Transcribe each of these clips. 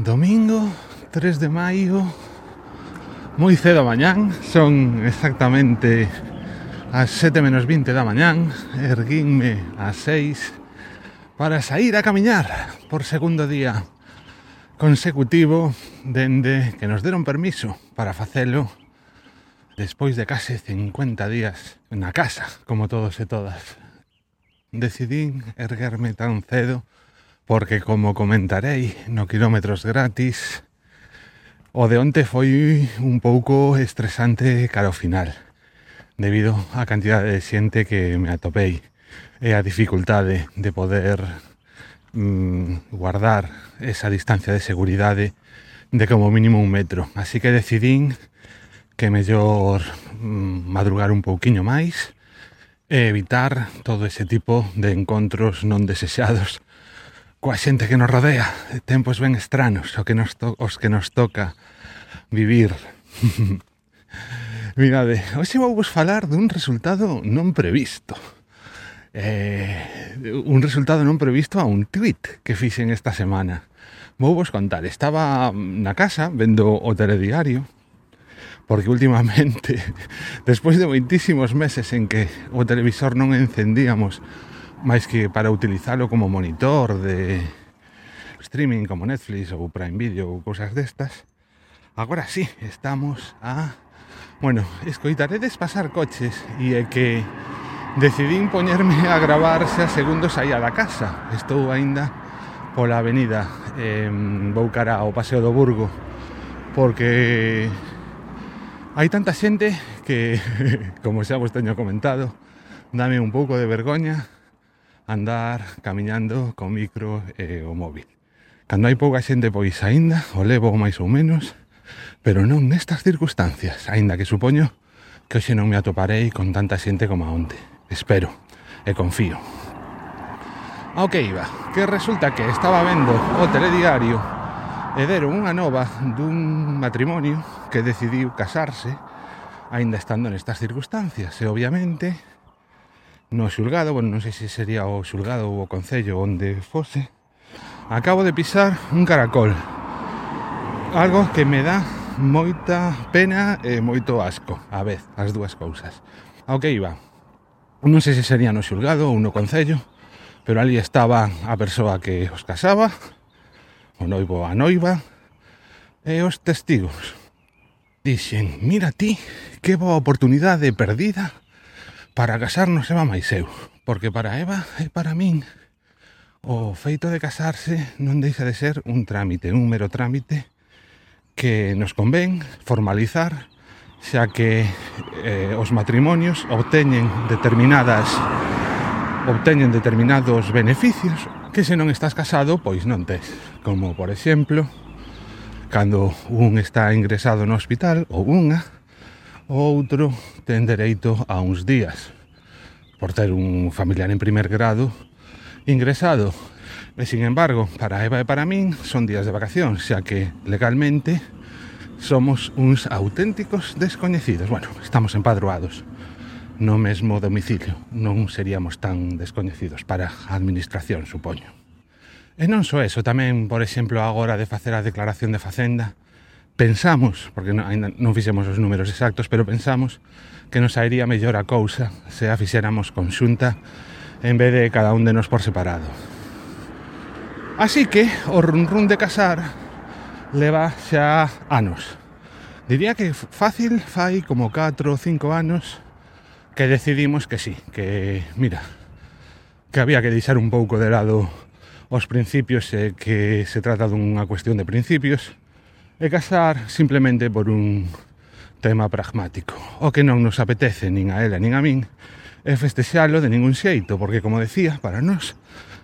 Domingo 3 de maio Moi cedo a mañán Son exactamente as 7 menos 20 da mañán erguínme ás 6 Para sair a camiñar Por segundo día consecutivo Dende que nos deron permiso para facelo Despois de case 50 días na casa Como todos e todas. Decidín erguerme tan cedo porque como comentarei no quilómetros gratis, o de onte foi un pouco estresante cara ao final, debido á cantidade de xente que me atopei e a dificultade de poder mm, guardar esa distancia de seguridade de como mínimo un metro. Así que decidín que mellor mm, madrugar un pouquiño máis e evitar todo ese tipo de encontros non desexados coa xente que nos rodea, tempos ben estranos, o que nos to, os que nos toca vivir. Mirade, hoxe vou vos falar dun resultado non previsto. Eh, un resultado non previsto a un tweet que fixen esta semana. Vou vos contar, estaba na casa vendo o telediario, porque últimamente, despois de moitísimos meses en que o televisor non encendíamos máis que para utilizalo como monitor de streaming como Netflix ou Prime Video ou cousas destas agora sí, estamos a bueno, escoitaredes pasar coches e é que decidín poñerme a gravar xa segundos aí a da casa. Estou aínda pola avenida eh, vou cara ao Paseo do Burgo porque hai tanta xente que, como xa vos teño comentado, dame un pouco de vergoña andar camiñando co micro e o móvil. Cando hai pouca xente pois aínda, o levo máis ou menos, pero non nestas circunstancias, aínda que supoño que hoxe non me atoparei con tanta xente como a onte. Espero e confío. Ah, Ao que iba, que resulta que estaba vendo o telediario e deron unha nova dun matrimonio que decidiu casarse aínda estando nestas circunstancias e obviamente no xulgado, bueno, non sei se sería o xulgado ou o concello onde fose, acabo de pisar un caracol. Algo que me dá moita pena e moito asco, a vez, as dúas cousas. Ao que iba? Non sei se sería no xulgado ou no concello, pero ali estaba a persoa que os casaba, o noivo a noiva, e os testigos. Dixen, mira ti, que boa oportunidade perdida Para casarnos Eva máis eu, porque para Eva e para min o feito de casarse non deixa de ser un trámite, un mero trámite que nos convén formalizar xa que eh, os matrimonios obteñen determinadas obteñen determinados beneficios que se non estás casado pois non tes. Como por exemplo cando un está ingresado no hospital ou unha o outro ten dereito a uns días por ter un familiar en primer grado ingresado. E, sin embargo, para Eva e para min son días de vacación, xa que legalmente somos uns auténticos descoñecidos. Bueno, estamos empadroados no mesmo domicilio. Non seríamos tan descoñecidos para a administración, supoño. E non só eso, tamén, por exemplo, agora de facer a declaración de facenda, pensamos, porque non, ainda non fixemos os números exactos, pero pensamos que nos sairía mellor a cousa se a fixéramos conxunta en vez de cada un de nos por separado. Así que o run run de casar leva xa anos. Diría que fácil fai como 4 ou 5 anos que decidimos que sí, que mira, que había que deixar un pouco de lado os principios e que se trata dunha cuestión de principios e casar simplemente por un tema pragmático. O que non nos apetece nin a ela nin a min é festexalo de ningún xeito, porque como decía, para nós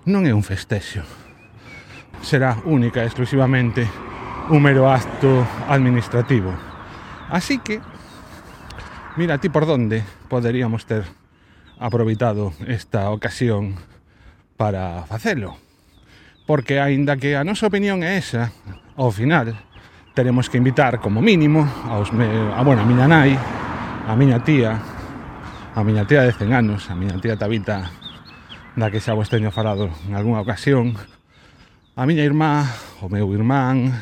non é un festexo. Será única e exclusivamente un mero acto administrativo. Así que, mira ti por donde poderíamos ter aproveitado esta ocasión para facelo. Porque aínda que a nosa opinión é esa, ao final, teremos que invitar como mínimo aos me, a, bueno, a miña nai, a miña tía, a miña tía de 100 anos, a miña tía Tabita, da que xa vos teño falado en algunha ocasión, a miña irmá, o meu irmán,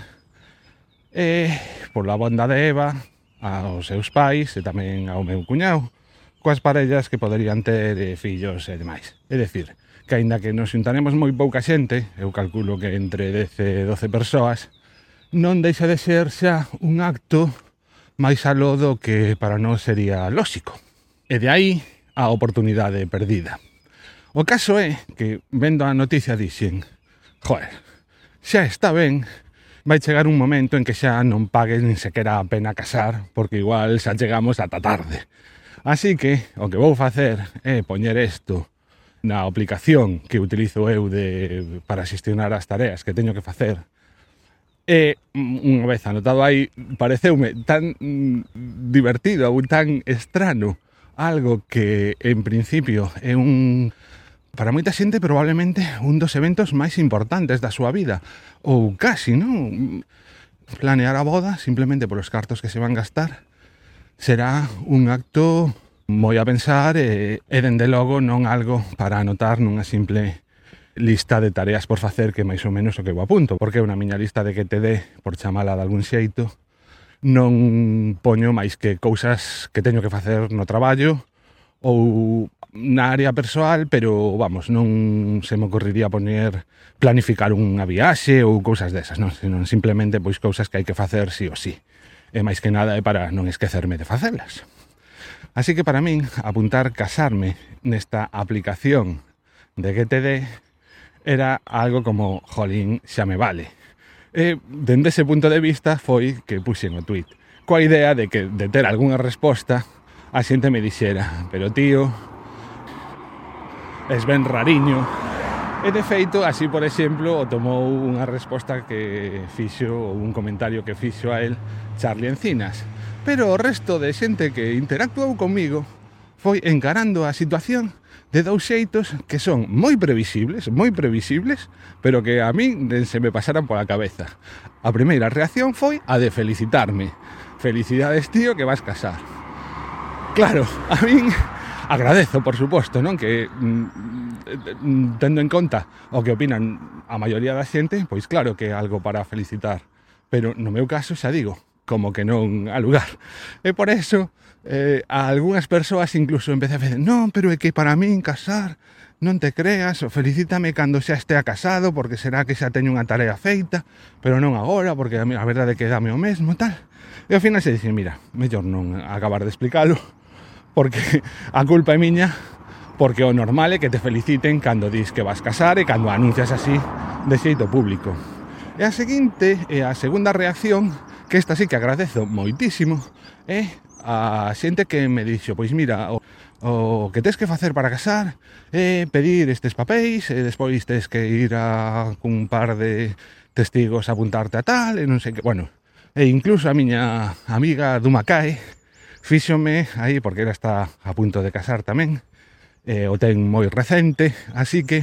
e pola banda de Eva, aos seus pais e tamén ao meu cuñado, coas parellas que poderían ter e fillos e demais. É dicir, que aínda que nos xuntaremos moi pouca xente, eu calculo que entre 10 e 12 persoas, non deixa de ser xa un acto máis aló do que para nós sería lóxico. E de aí a oportunidade perdida. O caso é que, vendo a noticia, dixen Joder, xa está ben, vai chegar un momento en que xa non pagues nin sequera a pena casar, porque igual xa chegamos ata tarde. Así que o que vou facer é poñer isto na aplicación que utilizo eu de, para xestionar as tareas que teño que facer E unha vez anotado aí, pareceume tan mm, divertido ou tan estrano algo que en principio é un para moita xente probablemente un dos eventos máis importantes da súa vida ou casi, non? Planear a boda simplemente polos cartos que se van gastar será un acto moi a pensar e, e dende logo non algo para anotar nunha simple lista de tareas por facer que máis ou menos o que eu apunto, porque é unha miña lista de que te dé por chamala de algún xeito, non poño máis que cousas que teño que facer no traballo ou na área persoal, pero vamos, non se me ocorriría poñer planificar unha viaxe ou cousas desas, non, senón simplemente pois cousas que hai que facer sí ou sí. E máis que nada é para non esquecerme de facelas. Así que para min apuntar casarme nesta aplicación de GTD era algo como, jolín, xa me vale. E, dende ese punto de vista, foi que puxen o tweet. Coa idea de que, de ter algunha resposta, a xente me dixera, pero tío, es ben rariño. E de feito, así por exemplo, o tomou unha resposta que fixo, ou un comentario que fixo a el Charlie Encinas. Pero o resto de xente que interactuou comigo foi encarando a situación de dous xeitos que son moi previsibles, moi previsibles, pero que a min se me pasaran pola cabeza. A primeira reacción foi a de felicitarme. Felicidades, tío, que vas casar. Claro, a min agradezo, por suposto, non que mm, mm tendo en conta o que opinan a maioría da xente, pois claro que é algo para felicitar. Pero no meu caso, xa digo, como que non a lugar. E por eso, eh, a algunhas persoas incluso empecé a decir, non, pero é que para min casar, non te creas, o felicítame cando xa estea casado, porque será que xa teño unha tarea feita, pero non agora, porque a, a verdade que dame o mesmo, tal. E ao final se dice, mira, mellor non acabar de explicalo, porque a culpa é miña, porque o normal é que te feliciten cando dis que vas casar e cando anuncias así de xeito público. E a seguinte, e a segunda reacción, que esta sí que agradezo moitísimo eh, a xente que me dixo pois mira, o, o que tes que facer para casar é pedir estes papéis e despois tes que ir a cun par de testigos a apuntarte a tal e non sei que, bueno e incluso a miña amiga Dumacae fíxome aí porque era está a punto de casar tamén e o ten moi recente así que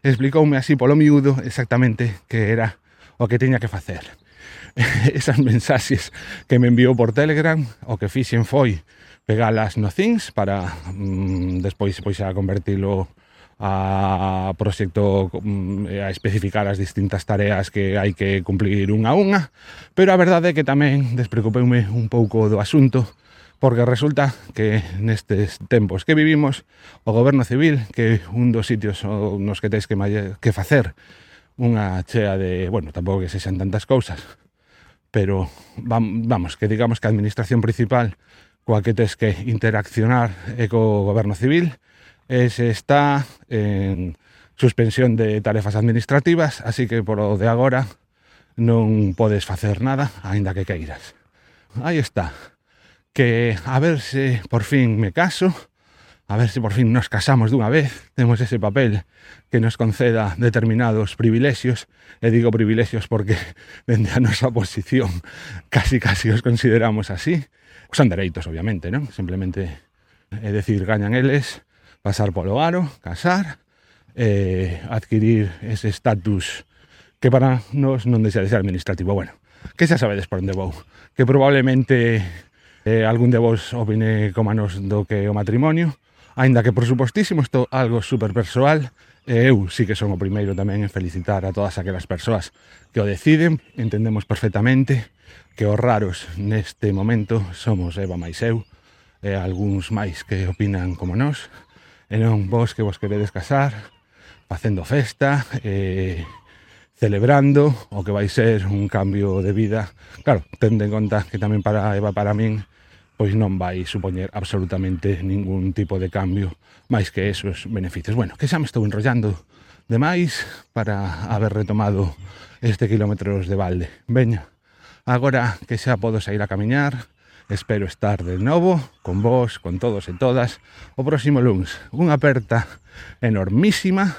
explicoume así polo miúdo exactamente que era o que tiña que facer. esas mensaxes que me enviou por Telegram, o que fixen foi pegalas no Things para mm, despois pois a convertilo a proxecto mm, a especificar as distintas tareas que hai que cumplir unha a unha, pero a verdade é que tamén despreocupeume un pouco do asunto porque resulta que nestes tempos que vivimos o goberno civil, que un dos sitios nos que tens que, que facer unha chea de, bueno, tampouco que sexan tantas cousas, pero vamos, que digamos que a administración principal coa que tes que interaccionar é co goberno civil, e se está en suspensión de tarefas administrativas, así que por o de agora non podes facer nada, aínda que queiras. Aí está. Que a ver se por fin me caso, a ver se por fin nos casamos dunha vez, temos ese papel que nos conceda determinados privilexios, e digo privilexios porque dende a nosa posición casi casi os consideramos así, son dereitos obviamente, non? Simplemente é decir, gañan eles pasar polo aro, casar, eh, adquirir ese estatus que para nos non desea de ser administrativo. Bueno, que xa sabedes por onde vou, que probablemente eh, algún de vos opine como nos do que o matrimonio, Ainda que, por supostísimo, isto algo super persoal, e eu sí que son o primeiro tamén en felicitar a todas aquelas persoas que o deciden. Entendemos perfectamente que os raros neste momento somos Eva máis eu, e algúns máis que opinan como nós, e non vos que vos queredes casar, facendo festa, e celebrando o que vai ser un cambio de vida. Claro, tende en conta que tamén para Eva, para min, pois non vai supoñer absolutamente ningún tipo de cambio máis que esos beneficios. Bueno, que xa me estou enrollando demais para haber retomado este quilómetros de balde. Veña, agora que xa podo sair a camiñar, espero estar de novo con vos, con todos e todas, o próximo lunes. Unha aperta enormísima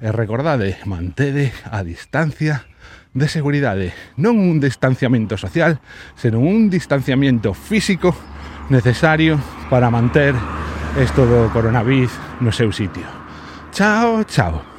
E recordade, mantede a distancia de seguridade. Non un distanciamento social, senón un distanciamento físico necesario para manter isto do coronavirus no seu sitio. Chao, chao.